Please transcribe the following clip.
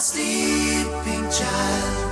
sleeping child.